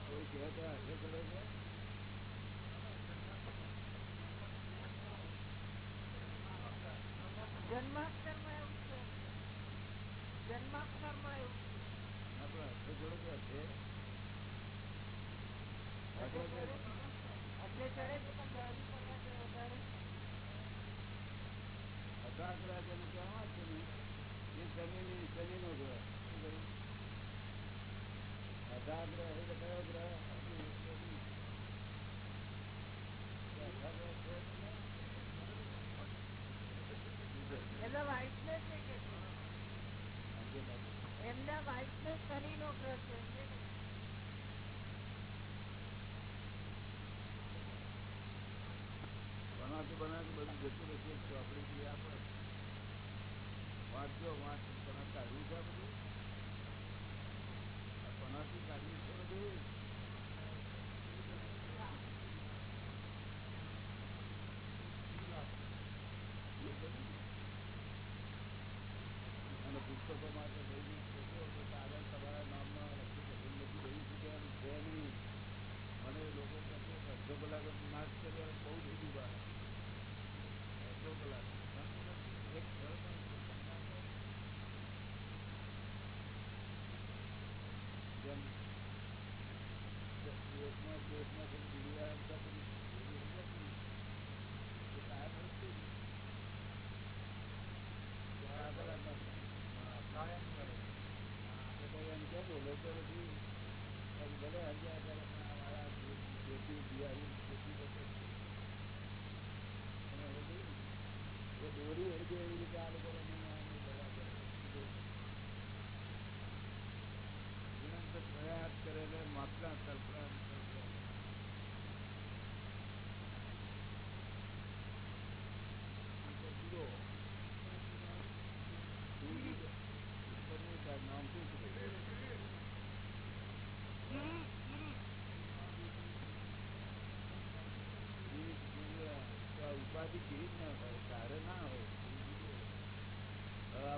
કોઈ કહેવાય તો છે જન્માક્ષરમાં એવું છે જન્માક્ષરમાં એવું આપડે પણ જોડો તો હશે અઢાર કલાક એનું કહેવામાં જમીન એમના વાઇફ ને શનિ નો છે. ભણાતું ભણાતું બધું જતું રહેશે આપણી ક્રિયા પણ. વાંચજો વાંચો કોના કાઢ્યું છે બધું કોનાથી કાઢ્યું છે બધું દોરી વળગી એવી રીતે આ લોકોને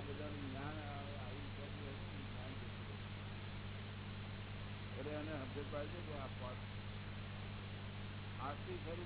આ બધાનું જ્ઞાન આવી જ્ઞાન એટલે એને સમજણ પાડે છે આ પાસ આજથી શરૂ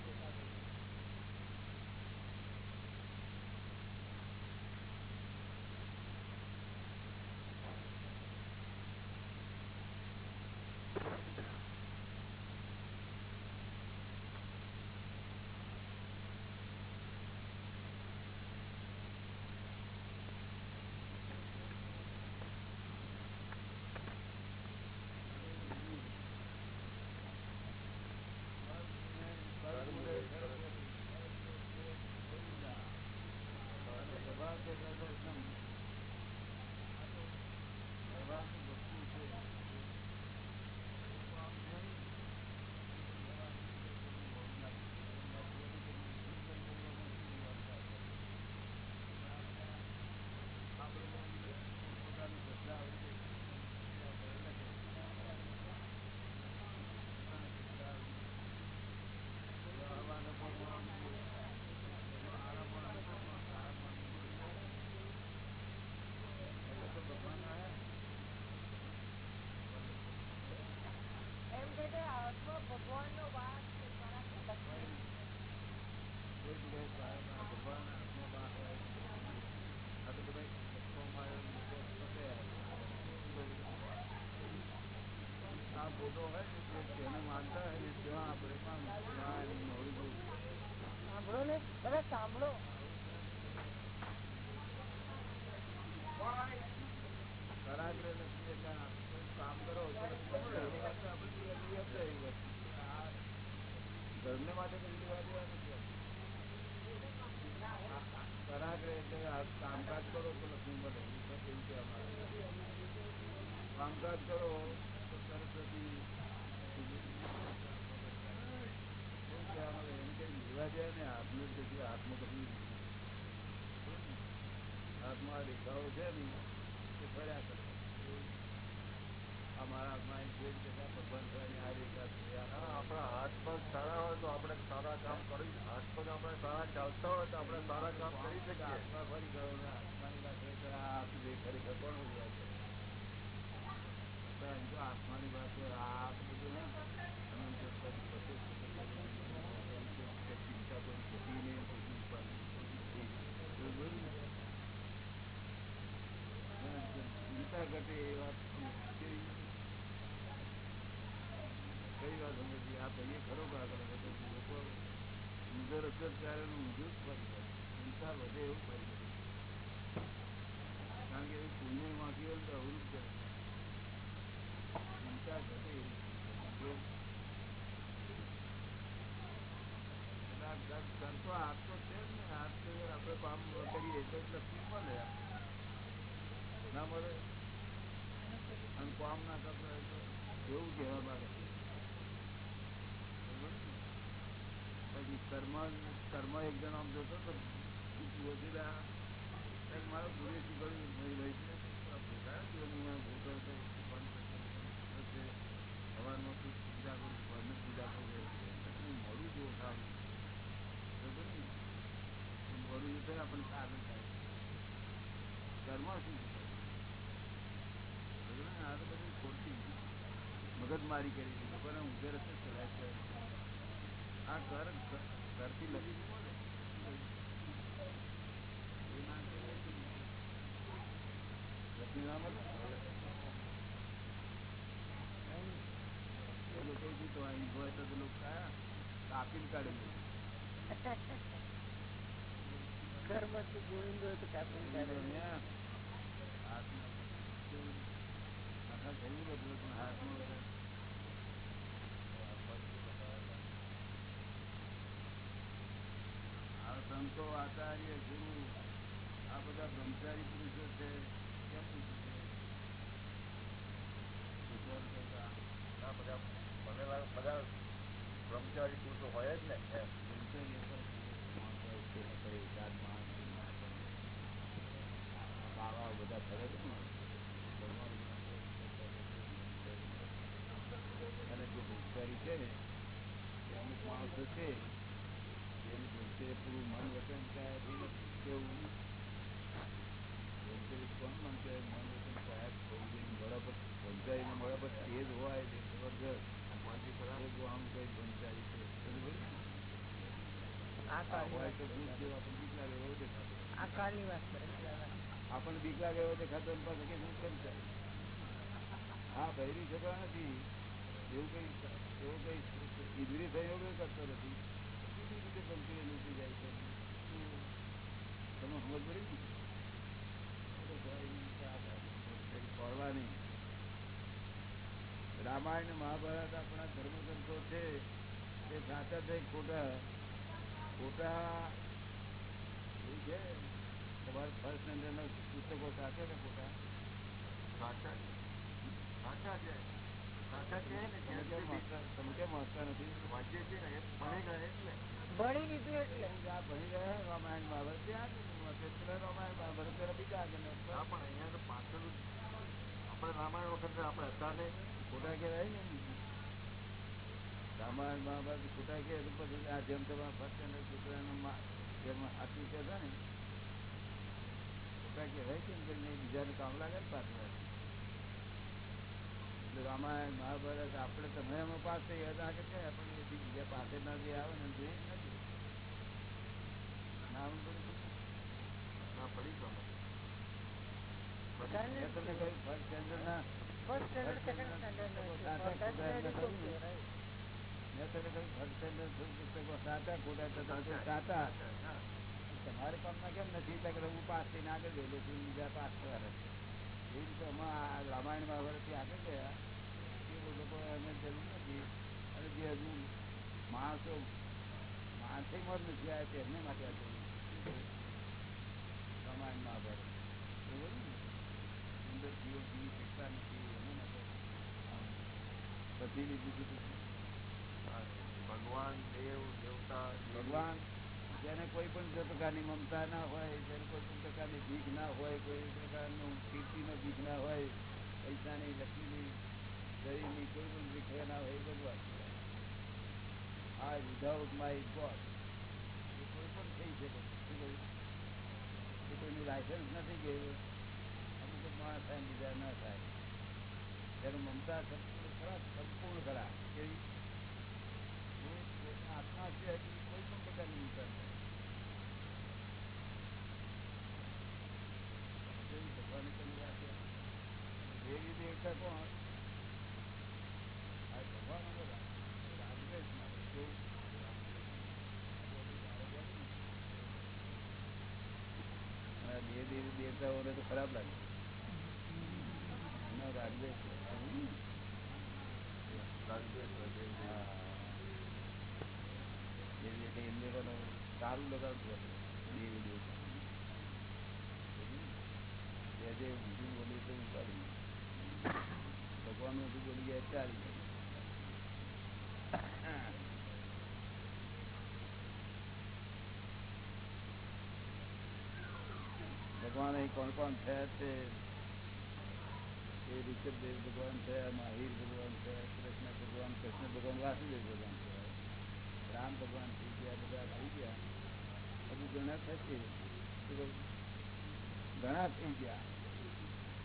ફોટો હોય તેને માનતા હોય ત્યાં આપણે પણ સાંભળો ને બધા સાંભળો. કામકાજ કરો તો લક્ષ્મી મળે. કામકાજ કરો હાથમાં હાથમાં રેખાઓ છે ને તે ફર્યા કરે આ હાથમાં આ ભગવાન આ રેખા છે આપણા હાથ પગ સારા હોય તો આપણે સારા કામ કરી હાથ પગ આપણે સારા ચાલતા હોય તો આપણે સારા કામ કરી શકીએ આત્મા ફરી ગયો ને આત્માની વાત હોય તો આ હાથ જે ખરેખર કોણ બોલ્યા છે. કોઈ વાત સમજી આ ભાઈએ ખરો હતો લોકો ઊંધો રસ્તો ત્યારે ઊંધું ચિંતા વધે એવું ફરી જાય કારણ કે પુણ્યમાંથી હોય તો અવરું જ એવી કહેવા માંગે? પછી કર્મ કર્મ એક જણ આમ જોતો તો મારો ગુરુ શીખવાડ્યું ભાઈ હતો છે સવારમાં તું પૂજા આપણને સારું થાય. કર્મ શું બરોબર ને? આ તો બધું ખોટી. મગજમારી કરી છે લોકોને રસ્તે ચલાય છે. આ કર લખી દીધું ને? એ ના એ લોકો શું તો અહીં હોય તો પેલું કયા કાપીને કાઢેલું ઘરમાંથી ગોવિંદો તો કાપી કાઢે હાથમાં આખા શરીર બધું પણ હાથમાં બધા આ સંતો આચાર્ય ગુરુ આ બધા બ્રહ્મચારી પુરુષો છે કેમ પૂછ્યું છે વિચાર કરતા આ બધા પુરુષો હોય જ ને. બાવા બધા ફરે છે ને, એ છે એની પૂરું મન કાયાથી કેવું. કોણ મન કે મન કાયા થવું જોઈએ મોડા પર બ્રહ્મચારીના તેજ હોય તે જબરજસ્ત આમ કઈ બ્રહ્મચારી છે. આપણને બીક લાગે એવો દેખાતો એવો હું બૈરી છોકરા નથી એવું કઈ એવું કઈ ઇન્દ્રિય સંયોગ કરતો નથી બીજી રીતે પંક્તિઓ લૂટી જાય છે તમે સમજ પડી ને પડવા નહીં રામાયણ મહાભારત આપણા ધર્મગ્રંથો છે તે સાચા છે ખોટા? ખોટા એવું છે. તમારે ફર્સ્ટ સ્ટેન્ડર્ડના પુસ્તકો સાચા છે ખોટા? સાચા છે. સાચા છે. ને તમે કેમ વાંચતા નથી? વાંચીએ છીએ ને એ ભણી ગયા એટલે. ભણી લીધું એટલે. આ ભણી ગયા રામાયણ મહાભારત ત્યાં રામાયણ મહાભારત બીજા આગળ પણ અહીંયા તો પાછળ આપણે રામાયણ વખતે આપણે હતા ને ખોટા કહેવાય ને રામાયણ મહાભારત ખોટા કહે તો પછી આ જેમ તમારા ફર્સ્ટ સ્ટેન્ડર્ડ છોકરાનું મા- જેમ આટલું કહેતા ને, ખોટા કહેવાય કેમ કે નહીં બીજાને કામ લાગે ને પાછળ. એટલે રામાયણ મહાભારત આપણે તમે એમાં પાસ થઈ ગયા. હતા કે છે પણ એ બીજા પાસે ના જે આવે ને તે નથી. નામ બધું ના પડી તો તમારે કામમાં કેમ નથી હું પાસ થઈને આગળ ગયેલો છું બીજા પાસ થવાના એ રીતે આ રામાયણ મહાભારતથી આગળ ગયા એ લોકો એને જરૂર નથી અને જે હજુ માણસો માનસિક મત નથી આવ્યા, તેમને માટે આ પ્રમાણ ના ભરે ને? અંદર જીવો જીવી શકતા ભગવાન જેને કોઈ પણ પ્રકારની મમતા ના હોય, જેને કોઈ પણ પ્રકારની ભીખ ના હોય, કોઈ પ્રકારનું કીર્તિનો ભીખ ના હોય, પૈસાની, લક્ષ્મીની શરીરની કોઈ પણ ભીખ ના હોય ભગવાન આ વિધાઉટ માય ગોડ એ કોઈ પણ થઈ શકે? કોઈનું લાયસન્સ નથી જ માણસ થાય ને બીજા ના થાય તેનું મમતા સંપૂર્ણ ખરા સંપૂર્ણ ખરા કેવી એ પોતાના આત્મા સિવાય બીજી કોઈ પણ પ્રકારની મમતા નથી કેવી ભગવાને તમને વાત છે? દેવી દેવતા કોણ આ ભગવાન અમે રાજવેશ ના કેવું આ દેવ દેવી દેવતાઓને તો ખરાબ લાગે તે ભગવાન ઊંધું બોલી ગયા ચાલી ભગવાન અહીં કોણ કોણ થયા છે એ ઋષભદેવ ભગવાન થયા મહાવીર ભગવાન થયા કૃષ્ણ ભગવાન કૃષ્ણ ભગવાન વાસુદેવ ભગવાન થયા રામ ભગવાન થઈ ગયા બધા થઈ ગયા. હજુ ઘણા થશે. ઘણા થઈ ગયા.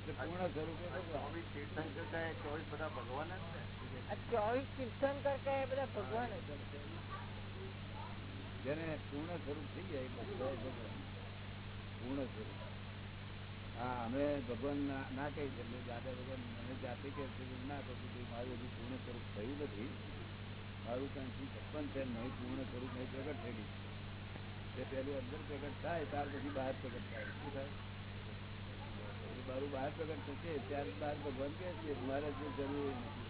પૂર્ણ સ્વરૂપે ચોવીસ તીર્થંકર ચોવીસ બધા ભગવાન જ ચોવીસ તીર્થંકર કે બધા ભગવાન જ. જેને પૂર્ણ સ્વરૂપ થઈ જાય એ બધા ભગવાન. પૂર્ણ સ્વરૂપ. હા, અમે ભગવાન કે અંદર પ્રગટ મારું જરૂર નથી.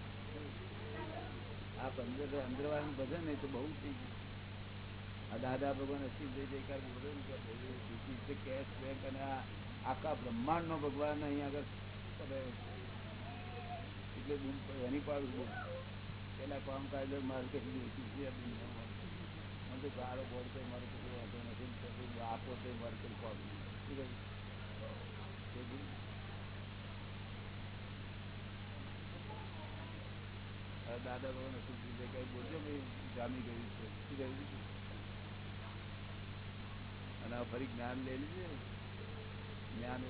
આ પંદર અંદર વાળાનું ભજન નહીં, તો બહુ થઈ ગયું. આ દાદા ભગવાન હસી જઈ જઈકાર બોલે ને કે ભાઈ this is the cash bank અને આ આખા બ્રહ્માંડ નો ભગવાન એની પાડું પેલા કામ કાયદો મારે દુનિયામાં મને તો તો મારે કેટલું વાંધો નથી. આપો તો મારે કઈ પાડું? તે દાદા ભગવાન અસી કીધે? કઈ બોલજો ભાઈ જામી ગયું છે. શું કહ્યું? અને ફરી જ્ઞાન લઈ લીધે જ્ઞાન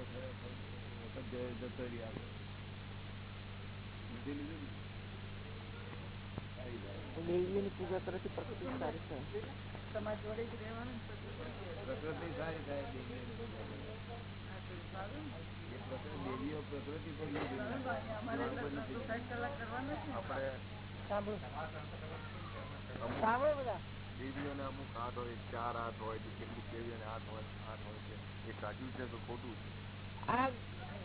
જતો રહ્યા નથી લીધું ને? જાય. દેવીઓની પૂજા કરવાથી પ્રકૃતિ સારી થાય તમારી જોડે જ રહેવાનું પ્રકૃતિ સારી થાય દેવીઓની પૂજા કરે. આ તો સારું ને. એ પ્રકૃતિ દેવીઓ પ્રકૃતિ પર નહીં સારું ભાઈ, અમારે જોઈ. તો નથી. સાઠ કલાક કરવાના છે ને. આપણે સાંભળો બધા દેવીઓને અમુક હાથ હોય ચાર હાથ હોય તો કેટલીક દેવીઓને હાથ હોય હાથ હોય છે એ સાચું છે તો ખોટું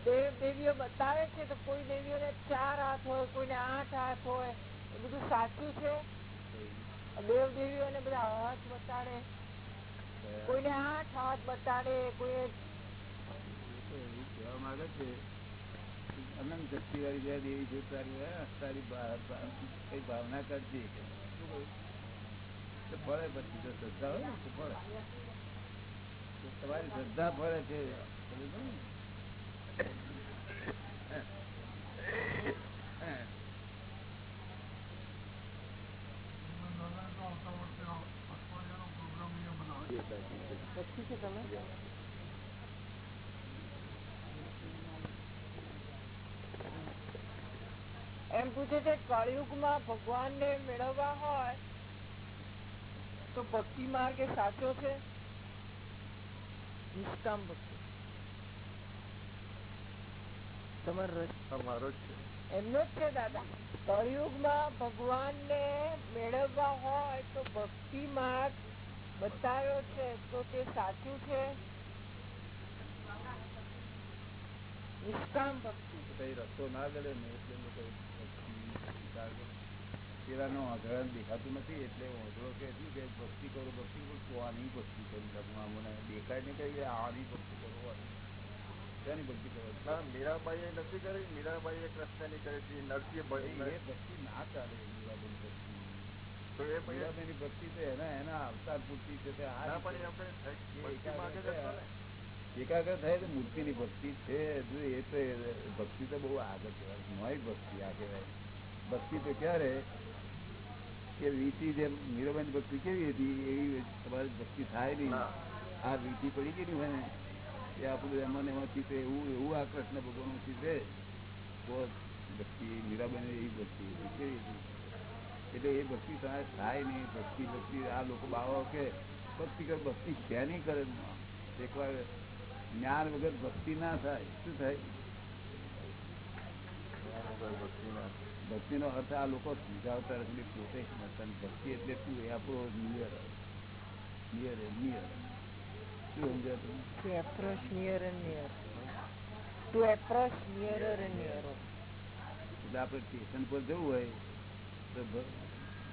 છે દેવીઓ બતાવે છે તો કોઈ દેવીઓને ચાર હાથ હોય કોઈને આઠ હાથ હોય એ બધું સાચું છે દેવ દેવીઓને બધા હાથ બતાડે કોઈને આઠ હાથ બતાડે કોઈ એવું કહેવા માંગે છે અનંત શક્તિ વાળી દેવી છે તારી તારી ભા- ભા- કઈ ભાવના કરજે શું કહ્યું? તો ફળે પછી જો શ્રદ્ધા હોય ને ફળે તમારી શ્રદ્ધા ફળે છે. એમ પૂછે છે, કળિયુગમાં ભગવાન ને મેળવવા હોય તો ભક્તિ માર્ગ એ સાચો છે નિષ્કામ ભક્તિ તમારો રસ તમારો જ છે એમનો જ છે દાદા કળિયુગમાં ભગવાન ને મેળવવા હોય તો ભક્તિ માર્ગ બતાવ્યો છે તો તે સાચું છે નિષ્કામ ભક્તિ તો કઈ રસ્તો ના ગળે ને એટલે લોકો ભક્તિ સ્વીકાર કરે. પેલાનો આંધળાને દેખાતું નથી એટલે આંધળો કે શું કે ભક્તિ કરો ભક્તિ કરો તો આની ભક્તિ કરી. લગ્નમાં મને દેખાય નહીં કઈ આની ભક્તિ કરો આની. ભક્તિ કરો મીરાબાઈએ નથી કરી મીરાબાઈએ કૃષ્ણની કરી હતી નરસિંહ એ ભક્તિ ના ચાલે મીરાબાઈની ભક્તિ. તો એ મીરાબાઈની ભક્તિ તો એના એના અવતાર પૂરતી છે તે આ પણ આપણે એકાગ્ર થાય. તો મૂર્તિની ભક્તિ છે એ તો ભક્તિ તો બહુ આગળ કહેવાય મોય ભક્તિ આ કહેવાય. ભક્તિ તો ક્યારે? કે વીતી જેમ મીરાબાઈની ભક્તિ કેવી હતી એવી તમારી ભક્તિ થાય નહીં. આ વીતી પડી ગઈ હોય ને એ આપણું એમાં ને એમાંથી તો એવું એવું આ કૃષ્ણ ભગવાન છે તો ભક્તિ મીરાબાઈ એવી ભક્તિ કેવી હતી. એટલે એ ભક્તિ તમારે થાય નહીં. ભક્તિ ભક્તિ આ લોકો બાવા કે ભક્તિ કર ભક્તિ ક્યાંની કરે. એકવાર જ્ઞાન વગર ભક્તિ ના થાય. શું થાય? ભક્તિ ના. ભક્તિ નો અર્થ આ લોકો સમજાવતા નથી પોતે સમજતા ભક્તિ એટલે શું? એ આપણો નિયર નિયર નિયર શું સમજાતું. એટલે આપણે સ્ટેશન પર જવું હોય તો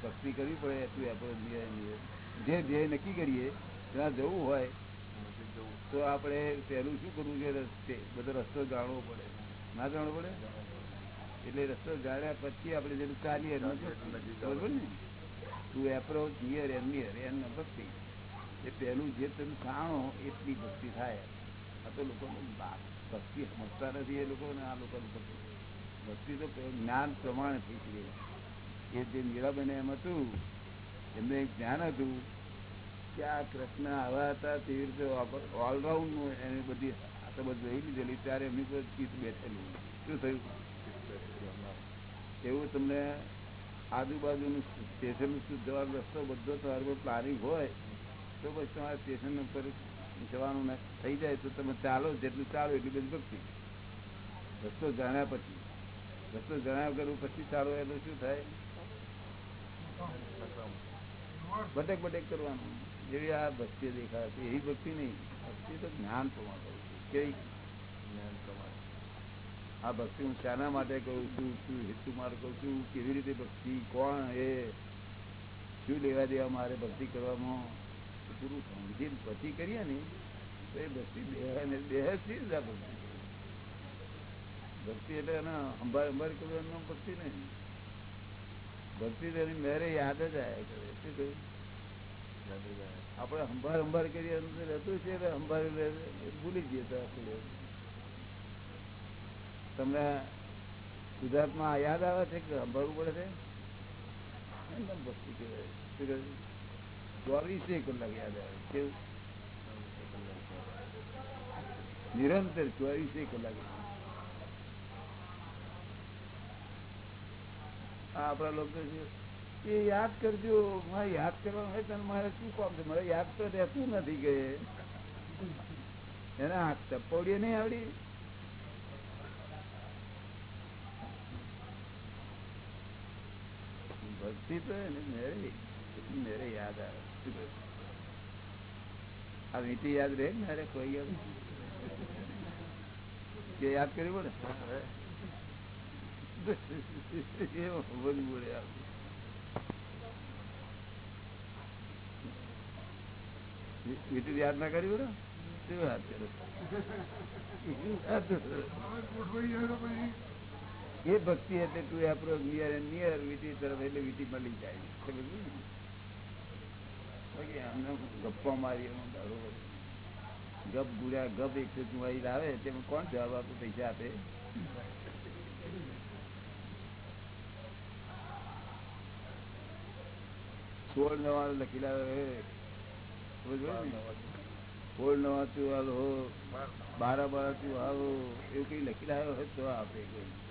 ભક્તિ કરવી પડે તું એપ્રોચ નિયર નિયર જે ધ્યેય નક્કી કરીએ ત્યાં જવું હોય જવું. તો આપણે પહેલું શું કરવું છે? રસ્તે બધો રસ્તો જાણવો પડે. ના જાણવો પડે? એટલે રસ્તો જાણ્યા પછી આપણે એટલું નજીક બરોબર ને? તું એપ્રોચ નિયર એમ નિયર એમ ભક્તિ. એ પહેલું જે તમે જાણો, એટલી ભક્તિ થાય. આ તો લોકો ભક્તિ સમજતા નથી એ લોકો આ લોકો ભક્તિ. તો જ્ઞાન પ્રમાણે થઈ શકે એ જે મીરાબેન એમ હતું, એમને એક જ્ઞાન હતું, કે આ કૃષ્ણ આવા હતા તેવી રીતે ઓલરાઉન્ડ એની બધી આ તો બધું જોઈ લીધેલી. ત્યારે એમની પર ચિત્ત બેઠેલું. શું થયું? એવું તમને આજુબાજુનું સ્ટેશન જવાનો રસ્તો બધો તમારો પ્લાનિંગ હોય, તો પછી તમારે સ્ટેશન ઉપર જવાનું થઈ જાય તો તમે ચાલો જેટલું ચાલો એટલી બધી ભક્તિ. રસ્તો જાણ્યા પછી. રસ્તો જણાવ્યા કરવું પછી ચાલો એટલે શું થાય? બટેક બટેક કરવાનું. જેવી આ ભક્તિ દેખાય છે, એવી ભક્તિ નહીં. ભક્તિ તો જ્ઞાન પ્રમાણ કેવી? જ્ઞાન પ્રમાણે. આ ભક્તિ હું શાના માટે કહું છું, શું હેતુ મારે કહું છું કેવી રીતે ભક્તિ, કોણ, એ, શું લેવા દેવા મારે ભક્તિ કરવામાં પૂરું સમજીને પછી કરીએ ને, તો એ ભક્તિ દેહ ને દેહથી જ આ ભક્તિ? ભક્તિ એટલે એને અંબાર અંબાર કરવાનું એમનો ભક્તિ નહીં. ભક્તિ તો એની મેરે યાદ જ આવ્યા કરે શું કહ્યું. આપણે અંબાર અંબાર કરીએ અંદર રહેતું છે, એટલે અંબાર ભૂલી જઈએ તો આપણે. તમને ગુજરાતમાં યાદ આવે છે કે અંબારવું પડે છે? આપણા લોકો એ યાદ કરજો. મારે યાદ કરવાનું હોય તને મારે શું કામ છે? મારે યાદ તો રહેતું નથી કે એને હાથ ચપ્પડીએ નહીં આવડી. ભક્તિ તો એને મેરે મેરે યાદ આવે આ વીંટી યાદ રહે ને અરે કોઈ યાદ કે યાદ કર્યું પડે એવું બોલે આપણે. વી- યાદ ના કર્યું ને શું યાદ કરે એ ભક્તિ એટલે તું એપ્રોચ નિયર નિયર વીટી તરફ એટલે વીટી મળી જાય? ગપ્પા મારી ગપ ગુડ્યા ગપ એકસો ચુવાઈ લાવે તેમાં કોણ જવાબ આપે, પૈસા આપે? સોળ નવા લખી લાવે નવા ચુવાલ હો. બારા બારા ચુવાલ એવું કઈ લખી લાવ્યો હોય તો આપે કોઈ.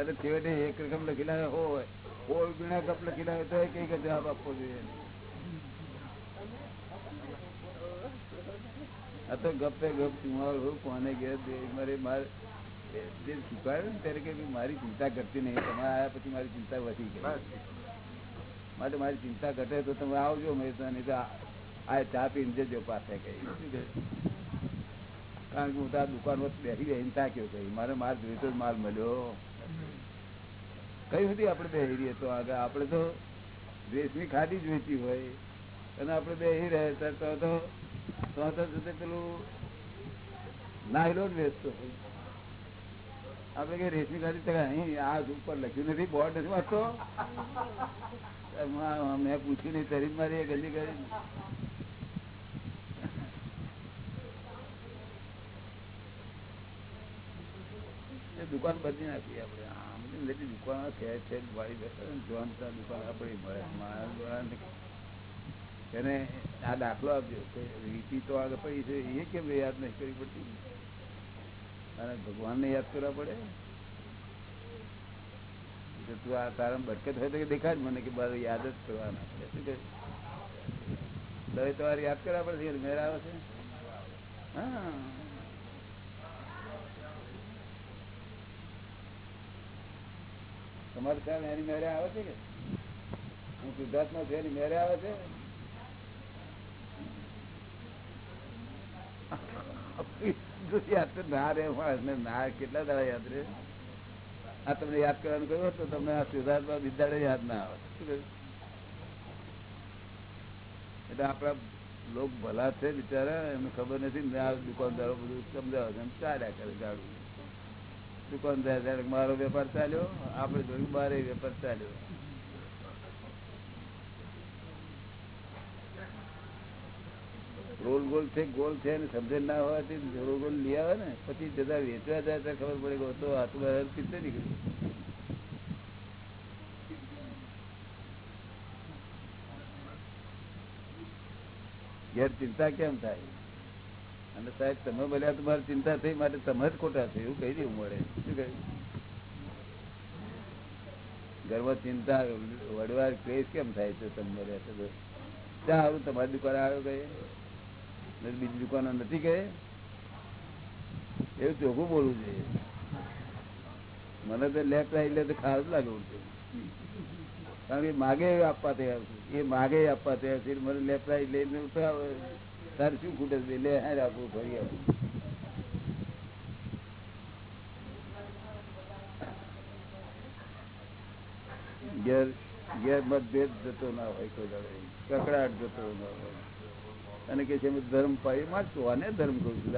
એટલે છેવટે એક રકમ લખી લાવે હોય સોળ ગુણ્યા કપ લખી લાવે તો કઈ જવાબ આપવો જોઈએ. આ તો ગપે ગપ ચુમાર હો કોને મારે મારે જે શીખવાડે ને ત્યારે કે મારી ચિંતા કરતી નહીં તમે આવ્યા પછી મારી ચિંતા વધી ગઈ. માટે મારી ચિંતા ઘટે તો તમે આવજો મેં તો નહીં તો આ ચા પીને જજો પાસે કઈ. કારણ કે હું તો આ દુકાન વચ્ચે બેસી બેસીને થાક્યો કઈ મારે માર જોઈતો માલ મળ્યો. કઈ સુધી આપણે બે રહીએ. તો આગળ આપણે તો રેશમી ખાધી જ વેચી હોય. અને આપણે બે રહે તો પેલું નાયલો જ વેચતો આપણે કઈ રેશમી ખાધી તો અહીં આ ઉપર લખ્યું નથી, બોર્ડ નથી વાંચતો. મેં પૂછ્યું નહીં તરી મારી ગંદી કરી દુકાન બદલી નાખી આપણે આમ બધી દુકાન વાળી બેસે ને દુકાન આપણી એને આ દાખલો આપજો કે રીતિ તો આગળ પડી છે, એ કેમ યાદ નહીં કરવી પડતી? અને ભગવાનને યાદ કરવા પડે? તું આ તારા બરકત હોય તો કે દેખાડ મને કે બાર યાદ જ કરવાના પડે શું કહે? તો યાદ કરવા પડે મેળ આવે છે? હા. તમારે ત્યાં એની મેરે આવે છે કે? હું સિદ્ધાર્થમાં છું એની મેરે આવે છે? યાદ આ તમને યાદ કરવાનું કહ્યું તો તમને આ સિદ્ધાર્થમાં વિદ્યાડે યાદ ના આવે એટલે આપડા લોક ભલા છે બિચારા, એમને ખબર નથી આ દુકાનદારો બધું સમજાવે છે, એમ ચાલ્યા કરે ગાડું દુકાનદાર મારો વેપાર ચાલ્યો આપડે જોયું મારે વેપાર ચાલ્યો. રોલ ગોલ છે ગોલ છે ને સમજણ ના હોવાથી રોલ ગોલ લઈ આવે ને, પછી જતા વેચવા જાય ત્યારે ખબર પડે કે તો હાથમાં પીતે નીકળી ઘેર ચિંતા કેમ થાય? અને સાહેબ, તમે બોલ્યા તમારી ચિંતા થઈ, માટે તમે જ ખોટા છે, એવું કહી દેવું મળે શું કહ્યું ઘરમાં ચિંતા, વડવાર, ક્લેશ કેમ થાય છે તમે બોલ્યા છે તો ત્યાં સારું તમારી દુકાન આવ્યો કહે બીજી દુકાનો નથી કહે એવું ચોખ્ખું બોલવું જોઈએ મને તો લેફ્ટ રાઈટ લે તો ખાસ લાગે ઉલટું. કારણ કે માગે આપવા તૈયાર છું. એ માગે આપવા તૈયાર છે. મને લેફ્ટ રાઈટ લઈને ઉઠાવે. તારે શું ખૂટે છે? લે હાર આપું ફરી આવું. ઘેર ઘેર મતભેદ જતો ના હોય કોઈ દાડે કકડાટ જતો ના હોય. અને કે છે ધર્મ પાડી મારશું આને ધર્મ કહું છું.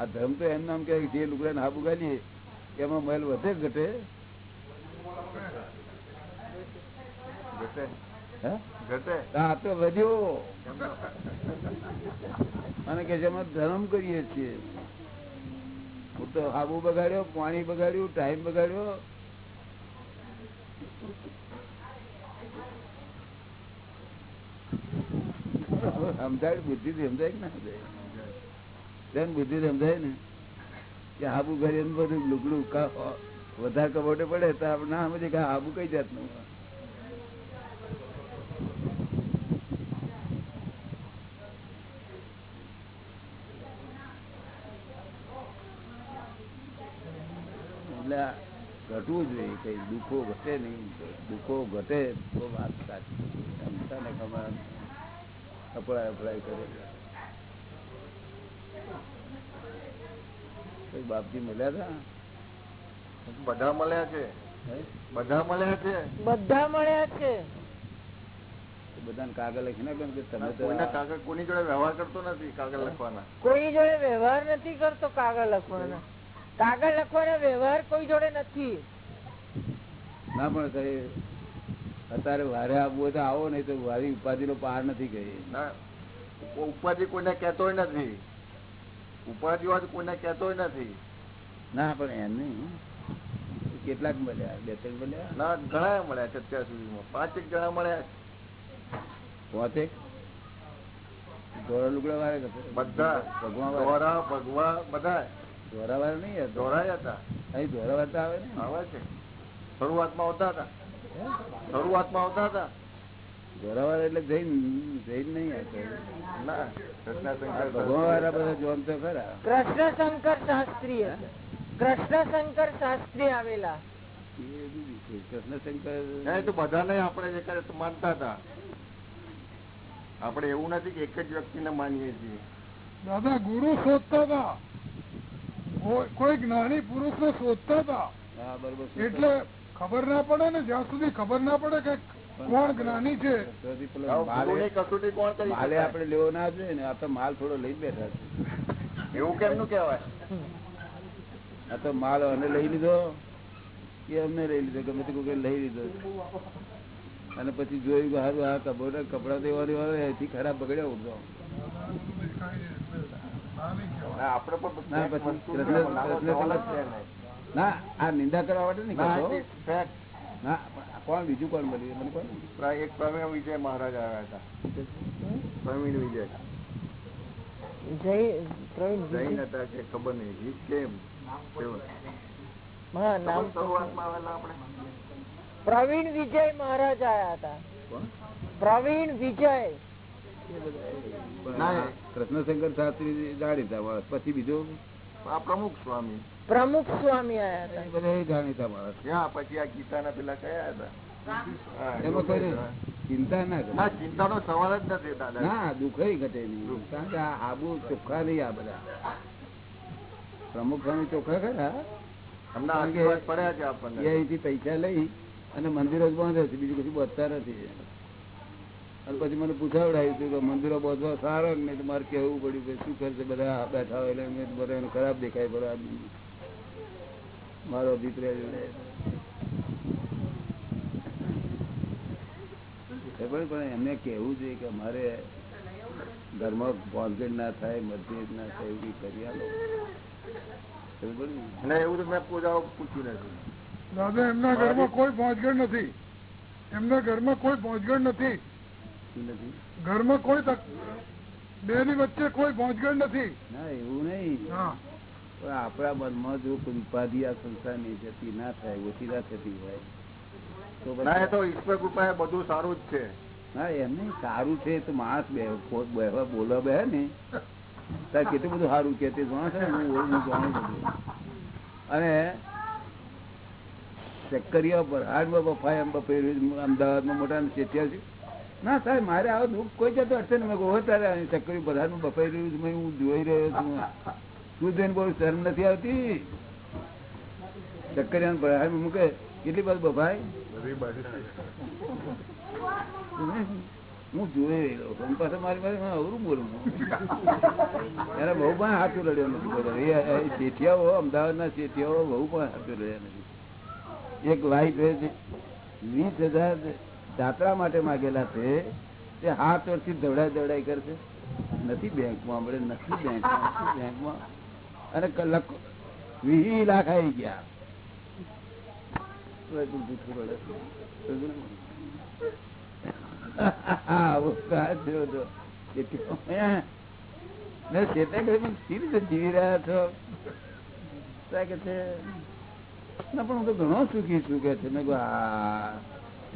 આ ધર્મ તો એમ નામ કે જે લુગડા ના બુગાડીએ એમાં મહેલ વધે ઘટે? ઘટે. હે? વધ્યો અને કે અમે ધર્મ કરીએ છીએ. હું તો હાબુ બગાડ્યો પાણી બગાડ્યું ટાઈમ બગાડ્યો. સમજાય બુદ્ધિ સમજાય ના સમજાય? બુદ્ધિ સમજાય ને કે આબુ ઘરે બધું લુગડું કા- વધારે કબોટે પડે તો આપણે ના સમજે કે આબુ કઈ જાતનું એટલે ઘટવું જોઈએ કઈ દુઃખો ઘટે નહીં. દુઃખો ઘટે તો વાત સાચી. ને ખબર અપડાય અપડાય કરે બાપજી મળ્યા હતા? બધા મળ્યા છે. બધા મળ્યા છે? બધા મળ્યા છે. બધાને કાગળ લખીને કેમ કે તમે કોઈના કાગળ કોની જોડે વ્યવહાર કરતો નથી કાગળ લખવાના? કોઈ જોડે વ્યવહાર નથી કરતો કાગળ લખવાના. કાગળ લખવાનો વ્યવહાર કોઈ જોડે નથી. ના પણ અત્યારે વારે આવવું તો આવો નહીં તો વારી ઉપાધિ નો પાર નથી ગઈ ઉપાધિ કોઈને કેતો નથી. ઉપાધિ કોઈને કેતો નથી. ના પણ એમ નહીં કેટલાક મળ્યા? બે ત્રણ મળ્યા? ના ઘણા મળ્યા છે અત્યાર સુધીમાં. પાંચ એક જણા મળ્યા છે. પોતેક દોરા લુગડા વાળા બધા. દોરા ભગવા બધા દોરા વાળા નહીં હતા. હતા. અહીં દોરા વાળા આવે ને? આવે છે. શરૂઆતમાં આવતા હતા. શરૂઆતમાં આવતા હતા. દોરા એટલે જૈન જૈન નહીં કૃષ્ણશંકર ભગવાન બધા જોન તો ખરા. કૃષ્ણશંકર શાસ્ત્રી કૃષ્ણ શંકર શાસ્ત્રી આવેલા. એ બીજું કૃષ્ણશંકર બધાને આપણે માનતા હતા. આપણે એવું નથી કે એક જ વ્યક્તિને માનીએ છીએ. દાદા ગુરુ શોધતા હતા. કોઈ- જ્ઞાની પુરુષ ને શોધતા હતા. એટલે ખબર ના પડે ને જ્યાં સુધી ખબર ના પડે કે કોણ જ્ઞાની છે. માલે ગુરુની કસોટી કોણ કરી માલે શકાય? આપણે લેવો ના જોઈએ ને આ તો માલ થોડો લઈ બેઠા છે. એવું કેમનું કેવાય આ તો માલ અને લઈ લીધો કે અમને લઈ લીધો ગમે તે કોઈ લઈ લીધો. અને પછી જોયું કે હારું આ કપડા કપડા દેવાની વાળો એથી ખરાબ બગડ્યા ઉડતો ના, નહીં. ના આ નિંદા કરવા માટે નહીં કોણ બીજું કોણ મળ્યું મને કોણ એક પ્રવીણ વિજય મહારાજ આવ્યા હતા. પ્રવીણ વિજય. જય પ્રવીણ જૈન હતા કે ખબર નહીં. હા પ્રવીણ વિજય મહારાજ આયા હતા. કોણ? પ્રવીણ વિજય. ના. કૃષ્ણશંકર શાસ્ત્રી જાણીતા માણસ. પછી બીજો? પ્રમુખ સ્વામી. પ્રમુખ સ્વામી આયા બધા જાણીતા માણસ. ત્યાં પછી આ ગીતાના પેલા કયા હતા? એમાં કોઈ ચિંતા ના કરે. ચિંતા નો સવાલ જ નથી દાદા. ના દુઃખ ઘટે નહીં. કારણ કે આબુ ચોખ્ખા નહીં આ બધા. પ્રમુખ સ્વામી ચોખ્ખા ખરા હમણાં પડ્યા છે આપણને. અહીંથી પૈસા લઈ અને મંદિરો જ બંધ છે બીજું કશું બાંધતા નથી. અને પછી મને પૂછાવડાયું હતું કે મંદિરો બધો સારા ને મારે કહેવું પડ્યું કે શું કરશે બધા બેઠા હોય એટલે મેં બધા એને ખરાબ દેખાય પડે આ મારો અભિપ્રાય ખબર પણ એમને કેવું જોઈએ કે અમારે ઘરમાં બોન્કેટ ના થાય મતભેદ ના થાય એવું કરી આલો? એવું તો મેં પૂજાઓ પૂછ્યું નથી. દાદા એમના ઘરમાં કોઈ પહોંચગઢ નથી. એમના ઘરમાં કોઈ પહોંચગઢ નથી. નથી. ઘરમાં કોઈ બે ની વચ્ચે કોઈ પહોંચગઢ નથી. ના એવું નહીં. આપણા મનમાં જો ઉપાધિ આ સંસારની જતી ના થાય ઓછી ના થતી હોય તો ઈશ્વર કૃપા બધું સારું જ છે. ના એમ નહીં સારું છે તો માણસ બે ખોટ બેહવા બોલવા બે ને. તાર કેટલું બધું સારું કે તે જાણ છે હું જાણું બધું. અને ચક્કરિયા પર હાડમાં બફાય એમ બફાઈ અમદાવાદમાં મોટા ચેતિયા છે. ના સાહેબ મારે આવો દુઃખ કોઈ જતો અડચણ મેં તારે ચક્કરી બધાનું બફાઈ રહ્યું છું. હું જોઈ રહ્યો છું. તું જઈને બહુ શરમ નથી આવતી? ચક્કરિયા ભરાય મૂકે કેટલી બાજુ બફાય હું જોઈ રહ્યો છું. પાસે મારી પાસે અવરું બોલું એને બહુ પણ હાથું રડ્યો નથી બોલો. એ શેઠિયાઓ અમદાવાદના શેઠિયાઓ બહુ પણ હાથું લડ્યા નથી. એક વાઈફ વીસ હજાર જાત્રા માટે માગેલા છે, તે હાથ વર્ષથી દવડાઈ દવડાઈ કરશે. નથી બેંકમાં, આપણે નથી બેંકમાં બેંકમાં. અને કલાક વીસ લાખ આવી ગયા. "પણ હું તો ઘણો સુખી છું, કે છે. મેં.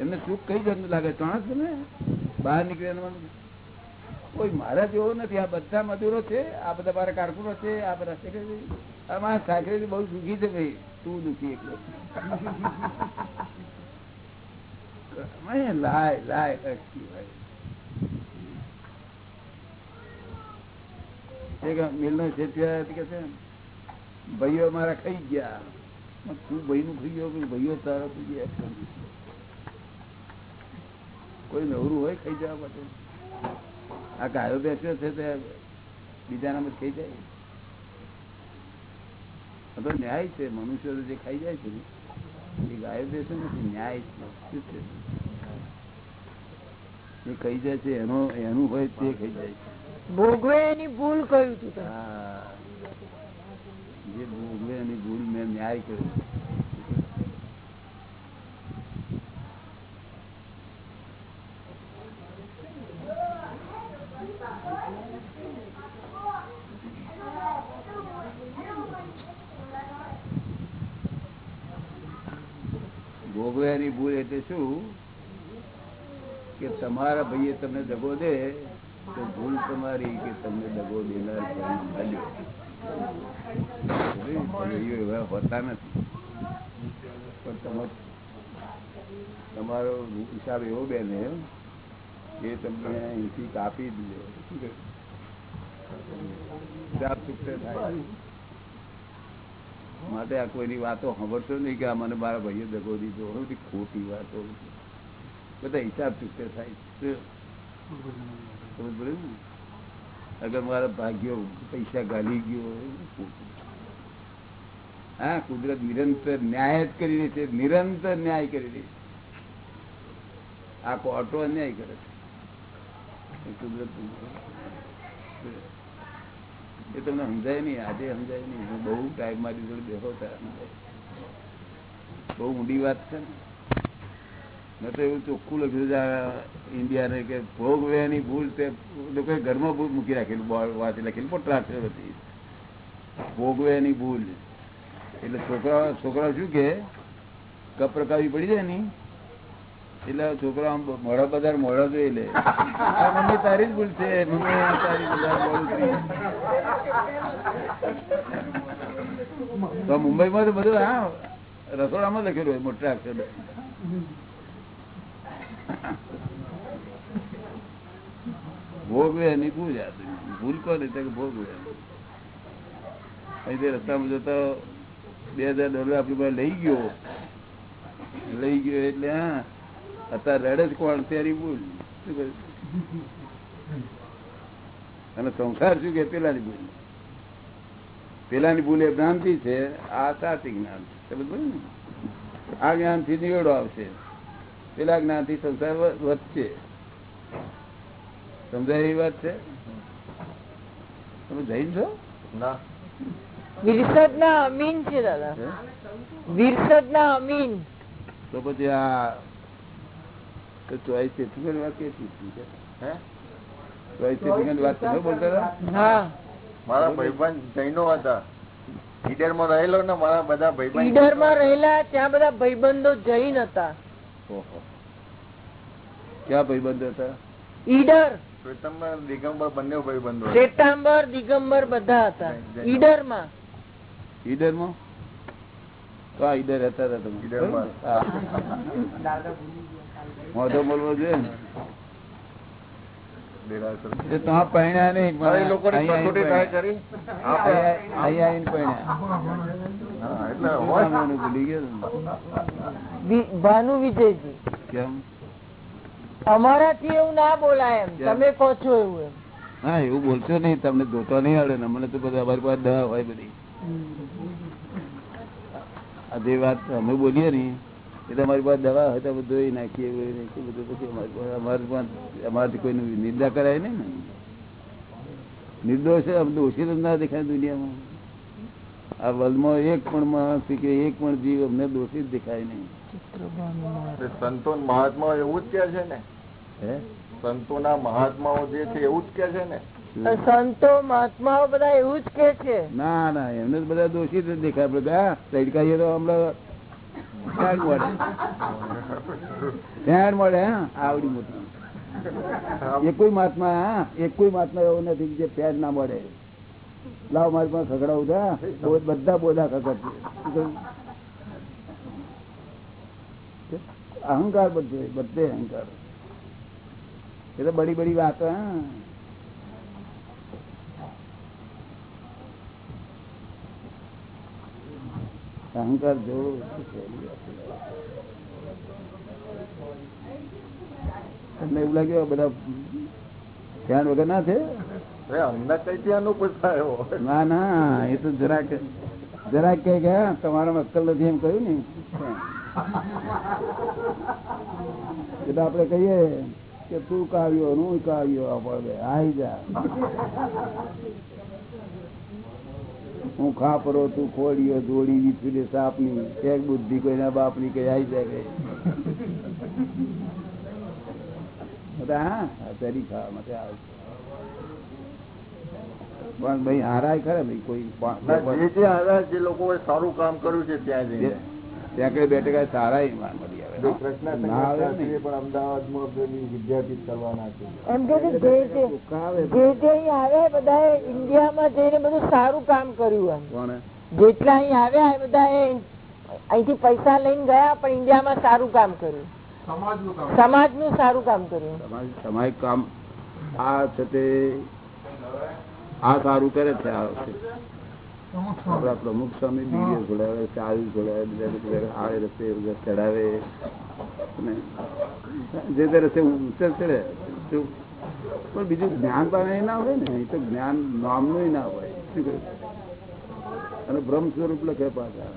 એમને ચૂક કઈ જાતનું લાગે ચોણસ ને બહાર નીકળે કોઈ મારા જેવો નથી, આ બધા મજૂરો છે, આ બધા મારા કારકુનો છે, આ બધા સેક્રેટરી આ મારા સાકરી બહુ સુખી છે ભાઈ. તું દુખી એકલો. લાય લાય, હસી ભાઈ મિલનો છે ત્યાં કે છે ભાઈઓ મારા ખાઈ ગયા. તું ભાઈ નું ખાઈ ગયો ભાઈઓ તારા ખાઈ ગયા? કોઈ નવરું હોય ખાઈ જવા માટે. આ ગાયો બેસ્યો છે તે બીજાના મત ખાઈ જાય. તો ન્યાય છે મનુષ્ય જે ખાઈ જાય છે એ ગાયો બેસે નથી ન્યાય છે. એ ખાઈ જાય છે એનો એનું હોય તે ખાઈ જાય છે. ભોગવે એની ભૂલ કહ્યું હતું હા. જે ભોગવે એની ભૂલ મેં ન્યાય કર્યો. ભોગવ્યાની ભૂલ એટલે શું? કે તમારા ભાઈએ તમને દગો દે, તો ભૂલ તમારી કે તમને દગો દેનાર હોતા નથી. પણ તમે, તમારો હિસાબ એવો બેને, એ તમને અહીંથી કાપી દીધો થાય. માટે આ કોઈની વાતો સાંભળશો નહીં કે આ મને મારા ભાઈએ દગો દીધો. બધી ખોટી વાતો બધા હિસાબ ચૂકતે થાય? અગર મારા ભાગ્યો પૈસા ગાલી ગયો હા, કુદરત નિરંતર ન્યાય જ કરી રહી છે. નિરંતર ન્યાય કરી રહી છે. આ કોર્ટો અન્યાય કરે છે. કુદરત એ તમને સમજાય નહીં. આજે સમજાય નહીં. હું બહુ ટાઈમ મારી જોડે બેહો બહુ ઊંડી વાત છે ને. તો એવું ચોખ્ખું લખ્યું છે ઇન્ડિયાને કે ની ભૂલ તે લોકોએ ઘરમાં ભૂલ મૂકી રાખેલું વાંચી લખેલું પણ ટ્રાન્સફર હતી ભોગવ્યાની ભૂલ. એટલે છોકરા છોકરા શું કે? કપ રકાવી પડી જાય ને એટલે છોકરા મોડા બજાર મોડો જોઈ લે. મમ્મી તારી જ ભૂલ છે. મમ્મી તારી તો તો બધું, હા, રસોડામાં લખેલું હોય, મોટા અક્ષર. ભોગવે એની ભૂલ આ ભૂલ કોને કે ભોગવે અહીંથી રસ્તામાં જતો બે હજાર ડોલર આપણી પાસે લઈ ગયો. લઈ ગયો એટલે, હા. અત્યારે રડે જ કોણ? ત્યારે ભૂલ અને સંસાર શું કે પેલાની ભૂલ. પેલાની ભૂલ એ ભ્રાંતિ છે આ સાચી જ્ઞાન છે. ને? આ જ્ઞાનથી નિવેડો આવશે. પેલા જ્ઞાનથી સંસાર વધશે. સમજાય એવી વાત છે? તમે જૈન છો? ના. વિરસદ ના અમીન છે દાદા. વિરસદ ના અમીન. તો પછી આ તો ચોઈસ સેટિંગની વાત કેટલી ચોઈસ સેટિંગની વાત તમે બોલતા હતા? મારા ભાઈબંધ જૈનો હતા. ઈડરમાં રહેલો ને મારા બધા ભાઈબંધ ઈડરમાં રહેલા ત્યાં બધા ભાઈબંધો જૈન હતા. ઓહો. ક્યાં ભાઈબંધ હતા? ઈડર. શ્વેતંબર દિગંબર બંને ભાઈબંધો. શ્વેતાંબર દિગંબર બધા હતા. ઈડરમાં ઈડરમાં. હા ઈડર હતા હતા તમે. મોઢો બોલવો જોઈએ ને. દેરાસર. એ તો આ પરણ્યા નહીં ભાનુ વિજયજી. કેમ? અમારાથી એવું ના બોલાય એમ. તમે કહો છો એવું એમ. હા એવું બોલશો નહીં. તમને જોતો નહીં આવડે ને. મને તો બધા અમારી પાસે દવા હોય બધી. જે વાત અમે બોલીએ ને એ તમારી પાસે દવા હોય તો બધું નાખીએ બધું પછી અમારી પાસે અમારી પાસે અમારાથી કોઈની નિંદા કરાય નહીં ને. નિર્દોષ આમ દોષી ના દેખાય દુનિયામાં. આ વર્લ્ડમાં એક પણ માણસ કે એક પણ જીવ અમને દોષી જ દેખાય નહીં. સંતો મહાત્મા એવું જ કે છે ને. હે? સંતોના મહાત્માઓ જે છે એવું જ કે છે ને. સંતો મહાત્માઓ બધા એવું જ કે છે. ના ના, એમને બધા દોષી દેખાય આપડે તડકાઈએ તો હમણાં મળે. હા, આવડી મોટી. એકુય મહાત્મા, હા, એક મહાત્મા એવો નથી જે ફેર ના મળે. લાવ મારી પાસે ખગડાવું છે બધા, બોધા ખગડ અહંકાર બધે બધે અહંકાર. એ તો બડી બડી વાત, હા. અહંકાર જેવો તમને એવું લાગ્યું બધા ધ્યાન વગર ના છે ના ના એ તો જરાક જરાક કે ગયા તમારામાં અક્કલ નથી એમ કહ્યું ને. એટલે આપડે કહીએ કે તું કાવ્યો નું કાવ્યો આપડે આઈ જા. હું ખાપરો તું ખોડીયો દોડી વિચુલે સાપની એક બુદ્ધિ કોઈના બાપની કઈ આઈ જાય કઈ હા તરી ખાવા માટે આવે પણ ભાઈ હારાય ખરા ભાઈ કોઈ જે જે આવ્યા જે લોકોએ સારું કામ કર્યું છે ત્યાં જઈને. ત્યાં કઈ બે ટકા સારા ઈમાન મળી અહીં આવ્યા એ બધું જેટલા અહીં આવ્યા એ બધાએ અહીંથી પૈસા લઈને ગયા પણ ઇન્ડિયામાં સારું કામ કર્યું. સમાજનું સારું કામ કર્યું. સમાજ કામ આ છે તે આ સારું કરે છે આ. આપણા પ્રમુખ સ્વામી બીડીઓ છોડાવે ચાવી છોડાવે બીજા બધા આડે રસ્તે બધા ચડાવે અને જે તે રસ્તે ઉચ્ચર ચડે પણ બીજું જ્ઞાન પામે ના હોય ને એ તો જ્ઞાન નામનું ના હોય. અને બ્રહ્મ સ્વરૂપ લખે પાછા.